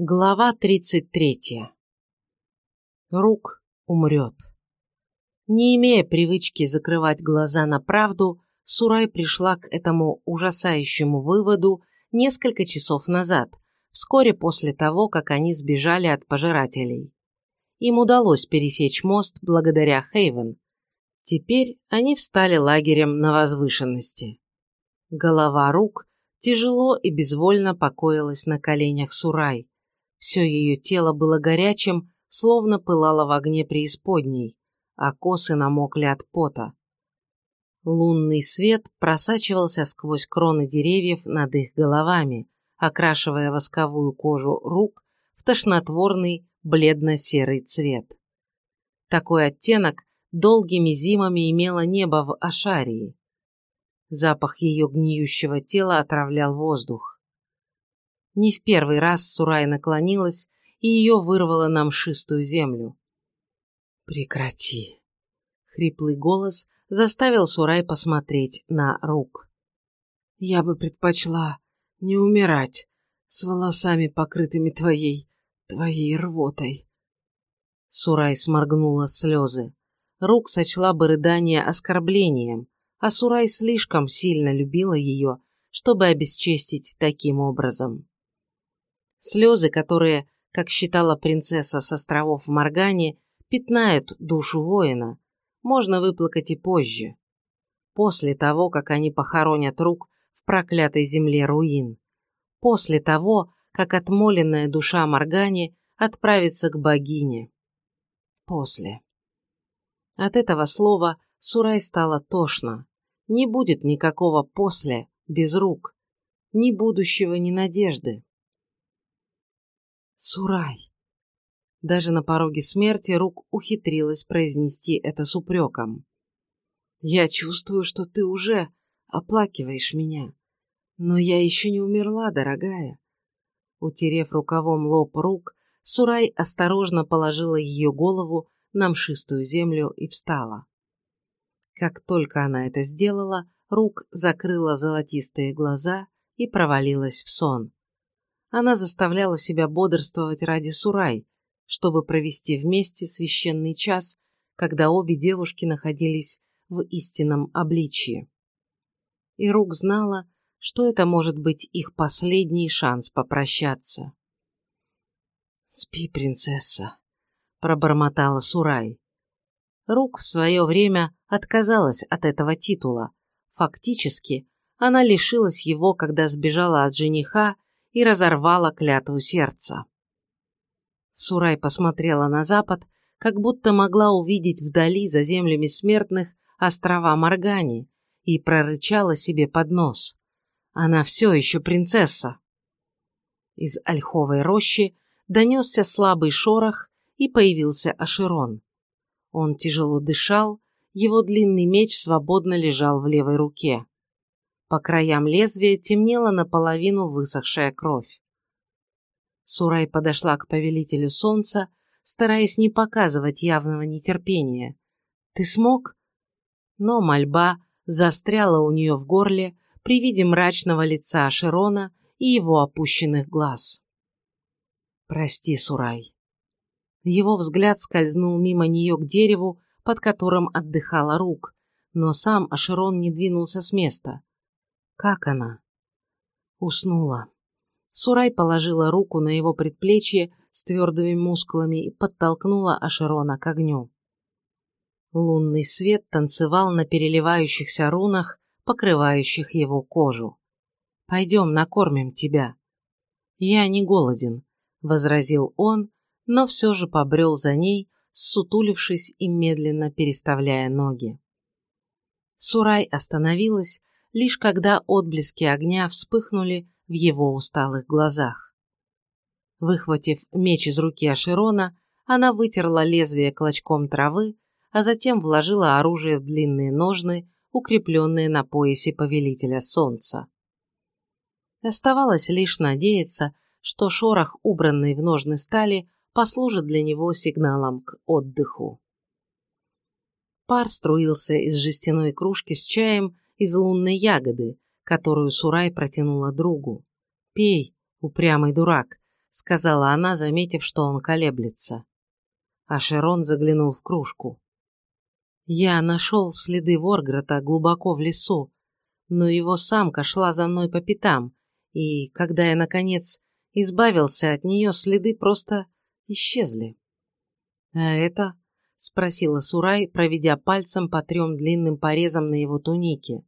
Глава 33. Рук умрет. Не имея привычки закрывать глаза на правду, Сурай пришла к этому ужасающему выводу несколько часов назад, вскоре после того, как они сбежали от пожирателей. Им удалось пересечь мост благодаря Хейвен. Теперь они встали лагерем на возвышенности. Голова рук тяжело и безвольно покоилась на коленях Сурай, все ее тело было горячим, словно пылало в огне преисподней, а косы намокли от пота. Лунный свет просачивался сквозь кроны деревьев над их головами, окрашивая восковую кожу рук в тошнотворный бледно-серый цвет. Такой оттенок долгими зимами имело небо в Ашарии. Запах ее гниющего тела отравлял воздух. Не в первый раз Сурай наклонилась и ее вырвала на мшистую землю. «Прекрати!» Хриплый голос заставил Сурай посмотреть на рук. «Я бы предпочла не умирать с волосами, покрытыми твоей, твоей рвотой». Сурай сморгнула слезы. Рук сочла бы рыдание оскорблением, а Сурай слишком сильно любила ее, чтобы обесчестить таким образом. Слезы, которые, как считала принцесса с островов в Моргане, пятнают душу воина, можно выплакать и позже. После того, как они похоронят рук в проклятой земле руин. После того, как отмоленная душа Моргани отправится к богине. После. От этого слова Сурай стало тошно. Не будет никакого «после» без рук. Ни будущего, ни надежды. Сурай. Даже на пороге смерти Рук ухитрилась произнести это с упреком. Я чувствую, что ты уже оплакиваешь меня. Но я еще не умерла, дорогая. Утерев рукавом лоб рук, Сурай осторожно положила ее голову на мшистую землю и встала. Как только она это сделала, Рук закрыла золотистые глаза и провалилась в сон она заставляла себя бодрствовать ради Сурай, чтобы провести вместе священный час, когда обе девушки находились в истинном обличье. И Рук знала, что это может быть их последний шанс попрощаться. «Спи, принцесса», — пробормотала Сурай. Рук в свое время отказалась от этого титула. Фактически, она лишилась его, когда сбежала от жениха и разорвала клятву сердца. Сурай посмотрела на запад, как будто могла увидеть вдали за землями смертных острова Моргани и прорычала себе под нос. Она все еще принцесса. Из ольховой рощи донесся слабый шорох и появился Аширон. Он тяжело дышал, его длинный меч свободно лежал в левой руке. По краям лезвия темнела наполовину высохшая кровь. Сурай подошла к повелителю солнца, стараясь не показывать явного нетерпения. «Ты смог?» Но мольба застряла у нее в горле при виде мрачного лица Широна и его опущенных глаз. «Прости, Сурай». Его взгляд скользнул мимо нее к дереву, под которым отдыхала рук, но сам Ашерон не двинулся с места. Как она? Уснула. Сурай положила руку на его предплечье с твердыми мускулами и подтолкнула Ашерона к огню. Лунный свет танцевал на переливающихся рунах, покрывающих его кожу. «Пойдем, накормим тебя». «Я не голоден», — возразил он, но все же побрел за ней, сутулившись и медленно переставляя ноги. Сурай остановилась, лишь когда отблески огня вспыхнули в его усталых глазах. Выхватив меч из руки Аширона, она вытерла лезвие клочком травы, а затем вложила оружие в длинные ножны, укрепленные на поясе повелителя солнца. Оставалось лишь надеяться, что шорох, убранный в ножны стали, послужит для него сигналом к отдыху. Пар струился из жестяной кружки с чаем из лунной ягоды, которую Сурай протянула другу. «Пей, упрямый дурак», — сказала она, заметив, что он колеблется. А Шерон заглянул в кружку. Я нашел следы Ворграта глубоко в лесу, но его самка шла за мной по пятам, и, когда я, наконец, избавился от нее, следы просто исчезли. «А это?» — спросила Сурай, проведя пальцем по трем длинным порезам на его тунике.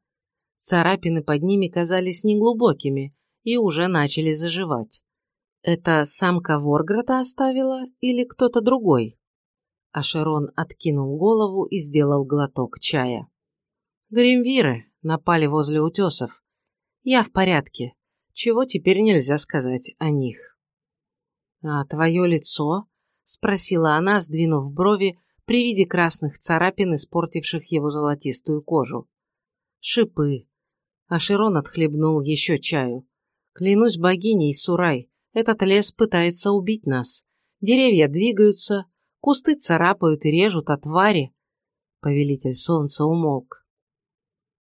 Царапины под ними казались неглубокими и уже начали заживать. «Это самка Ворграта оставила или кто-то другой?» Ашерон откинул голову и сделал глоток чая. «Гримвиры напали возле утесов. Я в порядке. Чего теперь нельзя сказать о них?» «А твое лицо?» — спросила она, сдвинув брови при виде красных царапин, испортивших его золотистую кожу. «Шипы». Ашерон отхлебнул еще чаю. «Клянусь богиней, Сурай, этот лес пытается убить нас. Деревья двигаются, Кусты царапают и режут, от твари. Повелитель солнца умолк.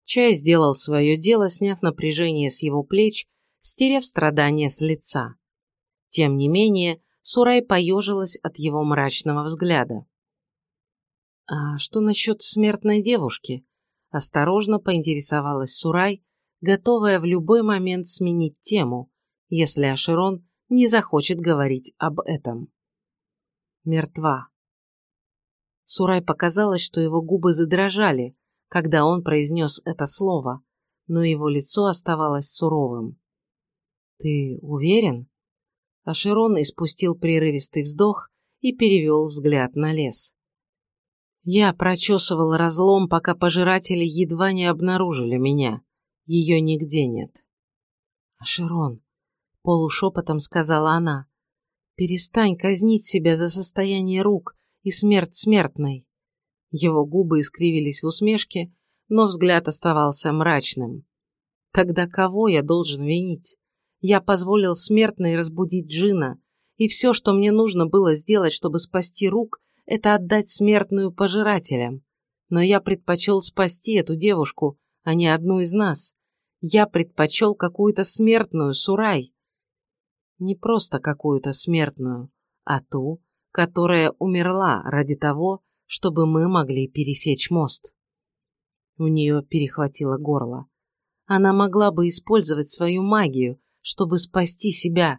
Чай сделал свое дело, сняв напряжение с его плеч, стерев страдания с лица. Тем не менее, Сурай поежилась от его мрачного взгляда. «А что насчет смертной девушки?» Осторожно поинтересовалась Сурай, готовая в любой момент сменить тему, если Ашерон не захочет говорить об этом. Мертва. Сурай показалось, что его губы задрожали, когда он произнес это слово, но его лицо оставалось суровым. «Ты уверен?» Ашерон испустил прерывистый вздох и перевел взгляд на лес. Я прочесывал разлом, пока пожиратели едва не обнаружили меня. Ее нигде нет. «Ашерон», — полушепотом сказала она, — «перестань казнить себя за состояние рук и смерть смертной. Его губы искривились в усмешке, но взгляд оставался мрачным. Тогда кого я должен винить? Я позволил смертной разбудить Джина, и все, что мне нужно было сделать, чтобы спасти рук, это отдать смертную пожирателям. Но я предпочел спасти эту девушку, а не одну из нас. Я предпочел какую-то смертную, Сурай. Не просто какую-то смертную, а ту, которая умерла ради того, чтобы мы могли пересечь мост. У нее перехватило горло. Она могла бы использовать свою магию, чтобы спасти себя,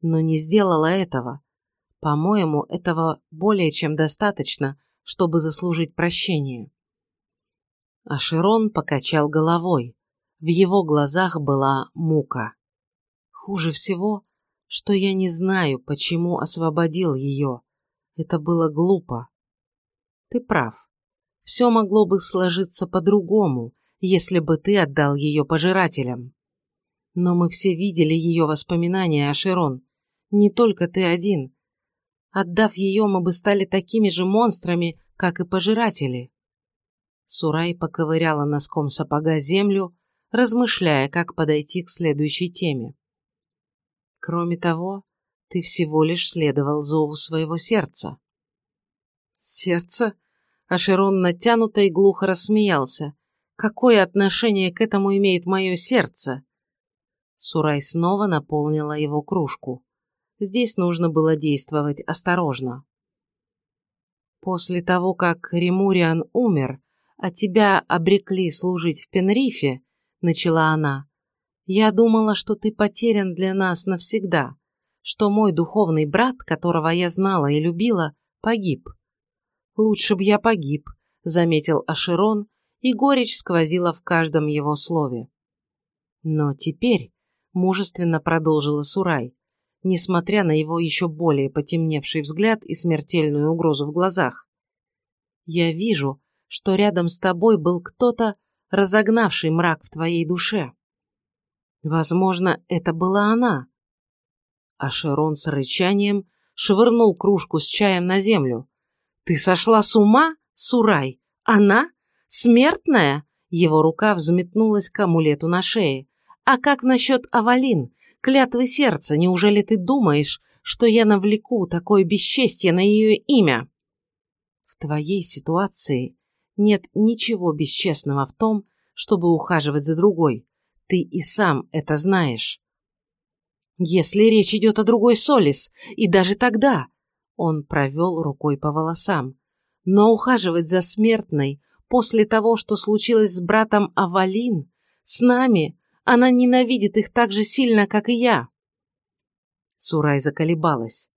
но не сделала этого. По-моему, этого более чем достаточно, чтобы заслужить прощение. А Широн покачал головой. В его глазах была мука. Хуже всего, что я не знаю, почему освободил ее. Это было глупо. Ты прав. Все могло бы сложиться по-другому, если бы ты отдал ее пожирателям. Но мы все видели ее воспоминания о Широн. Не только ты один. Отдав ее, мы бы стали такими же монстрами, как и пожиратели. Сурай поковыряла носком сапога землю, размышляя, как подойти к следующей теме. Кроме того, ты всего лишь следовал зову своего сердца. Сердце? Ашерон натянуто и глухо рассмеялся. Какое отношение к этому имеет мое сердце? Сурай снова наполнила его кружку. Здесь нужно было действовать осторожно. После того, как Ремуриан умер, а тебя обрекли служить в Пенрифе, начала она, я думала, что ты потерян для нас навсегда что мой духовный брат, которого я знала и любила, погиб. «Лучше б я погиб», — заметил Аширон, и горечь сквозила в каждом его слове. Но теперь, мужественно продолжила Сурай, несмотря на его еще более потемневший взгляд и смертельную угрозу в глазах, я вижу, что рядом с тобой был кто-то, разогнавший мрак в твоей душе. Возможно, это была она, а Шерон с рычанием швырнул кружку с чаем на землю. «Ты сошла с ума, Сурай? Она? Смертная?» Его рука взметнулась к амулету на шее. «А как насчет Авалин? Клятвы сердца, неужели ты думаешь, что я навлеку такое бесчестье на ее имя?» «В твоей ситуации нет ничего бесчестного в том, чтобы ухаживать за другой. Ты и сам это знаешь». Если речь идет о другой Солис, и даже тогда... Он провел рукой по волосам. Но ухаживать за смертной после того, что случилось с братом Авалин, с нами, она ненавидит их так же сильно, как и я. Сурай заколебалась.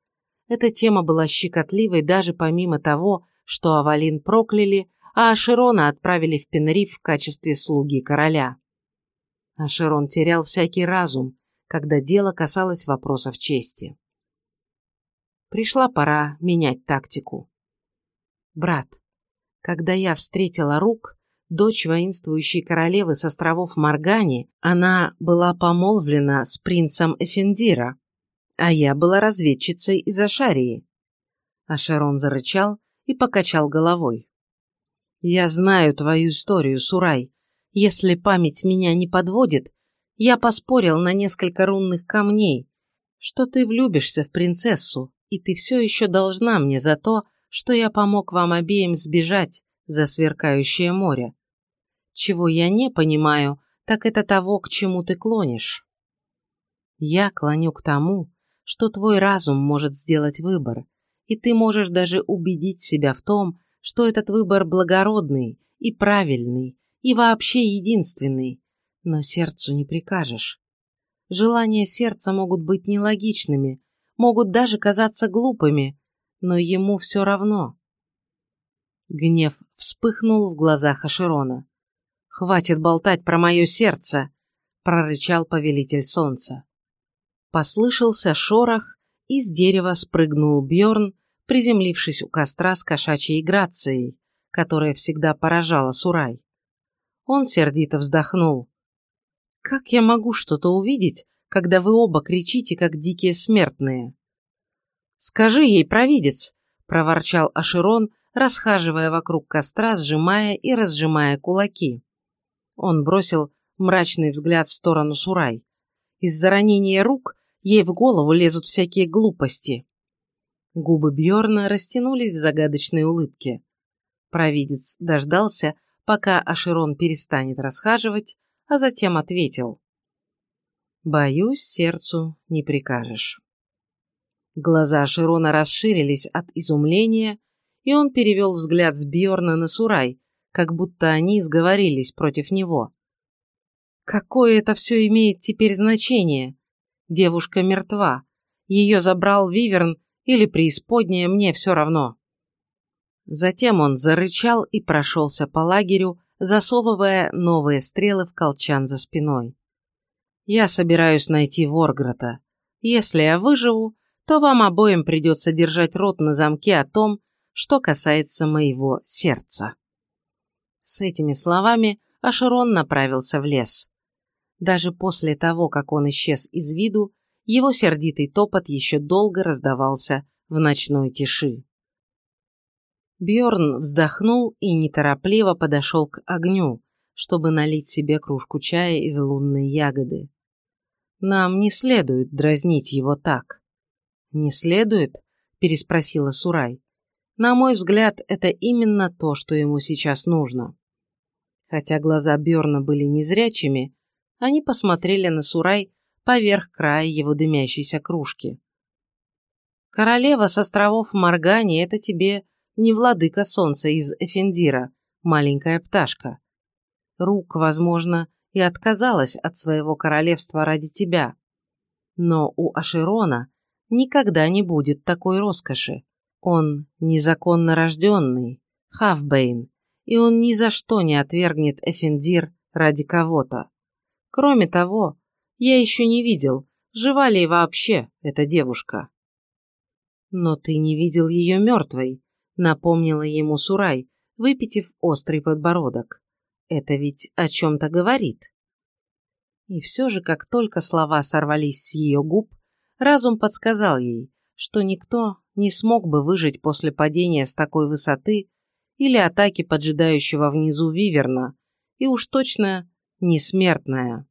Эта тема была щекотливой даже помимо того, что Авалин прокляли, а Ашерона отправили в Пенриф в качестве слуги короля. Ашерон терял всякий разум, когда дело касалось вопросов чести. Пришла пора менять тактику. Брат, когда я встретила Рук, дочь воинствующей королевы с островов Маргани, она была помолвлена с принцем Эфендира, а я была разведчицей из Ашарии. Ашерон зарычал и покачал головой. «Я знаю твою историю, Сурай. Если память меня не подводит, я поспорил на несколько рунных камней, что ты влюбишься в принцессу, и ты все еще должна мне за то, что я помог вам обеим сбежать за сверкающее море. Чего я не понимаю, так это того, к чему ты клонишь. Я клоню к тому, что твой разум может сделать выбор, и ты можешь даже убедить себя в том, что этот выбор благородный и правильный, и вообще единственный, но сердцу не прикажешь. Желания сердца могут быть нелогичными, могут даже казаться глупыми, но ему все равно. Гнев вспыхнул в глазах Аширона. «Хватит болтать про мое сердце!» – прорычал повелитель солнца. Послышался шорох, и с дерева спрыгнул Бьорн, приземлившись у костра с кошачьей грацией, которая всегда поражала Сурай. Он сердито вздохнул. «Как я могу что-то увидеть, когда вы оба кричите, как дикие смертные?» «Скажи ей, провидец!» – проворчал Аширон, расхаживая вокруг костра, сжимая и разжимая кулаки. Он бросил мрачный взгляд в сторону Сурай. Из-за ранения рук Ей в голову лезут всякие глупости. Губы Бьорна растянулись в загадочной улыбке. Провидец дождался, пока Аширон перестанет расхаживать, а затем ответил. «Боюсь, сердцу не прикажешь». Глаза Аширона расширились от изумления, и он перевел взгляд с Бьорна на Сурай, как будто они сговорились против него. «Какое это все имеет теперь значение?» Девушка мертва. Ее забрал Виверн или преисподняя, мне все равно. Затем он зарычал и прошелся по лагерю, засовывая новые стрелы в колчан за спиной. «Я собираюсь найти Воргрота. Если я выживу, то вам обоим придется держать рот на замке о том, что касается моего сердца». С этими словами Ашерон направился в лес. Даже после того, как он исчез из виду, его сердитый топот еще долго раздавался в ночной тиши. Бьорн вздохнул и неторопливо подошел к огню, чтобы налить себе кружку чая из лунной ягоды. Нам не следует дразнить его так. Не следует? переспросила Сурай. На мой взгляд, это именно то, что ему сейчас нужно. Хотя глаза Бьорна были незрячими, они посмотрели на Сурай поверх края его дымящейся кружки. «Королева с островов Маргани – это тебе не владыка солнца из Эфендира, маленькая пташка. Рук, возможно, и отказалась от своего королевства ради тебя. Но у Аширона никогда не будет такой роскоши. Он незаконно рожденный, Хавбейн, и он ни за что не отвергнет Эфендир ради кого-то. Кроме того, я еще не видел, жива ли вообще эта девушка. Но ты не видел ее мертвой, напомнила ему Сурай, выпитив острый подбородок. Это ведь о чем-то говорит. И все же, как только слова сорвались с ее губ, разум подсказал ей, что никто не смог бы выжить после падения с такой высоты или атаки поджидающего внизу Виверна, и уж точно несмертная.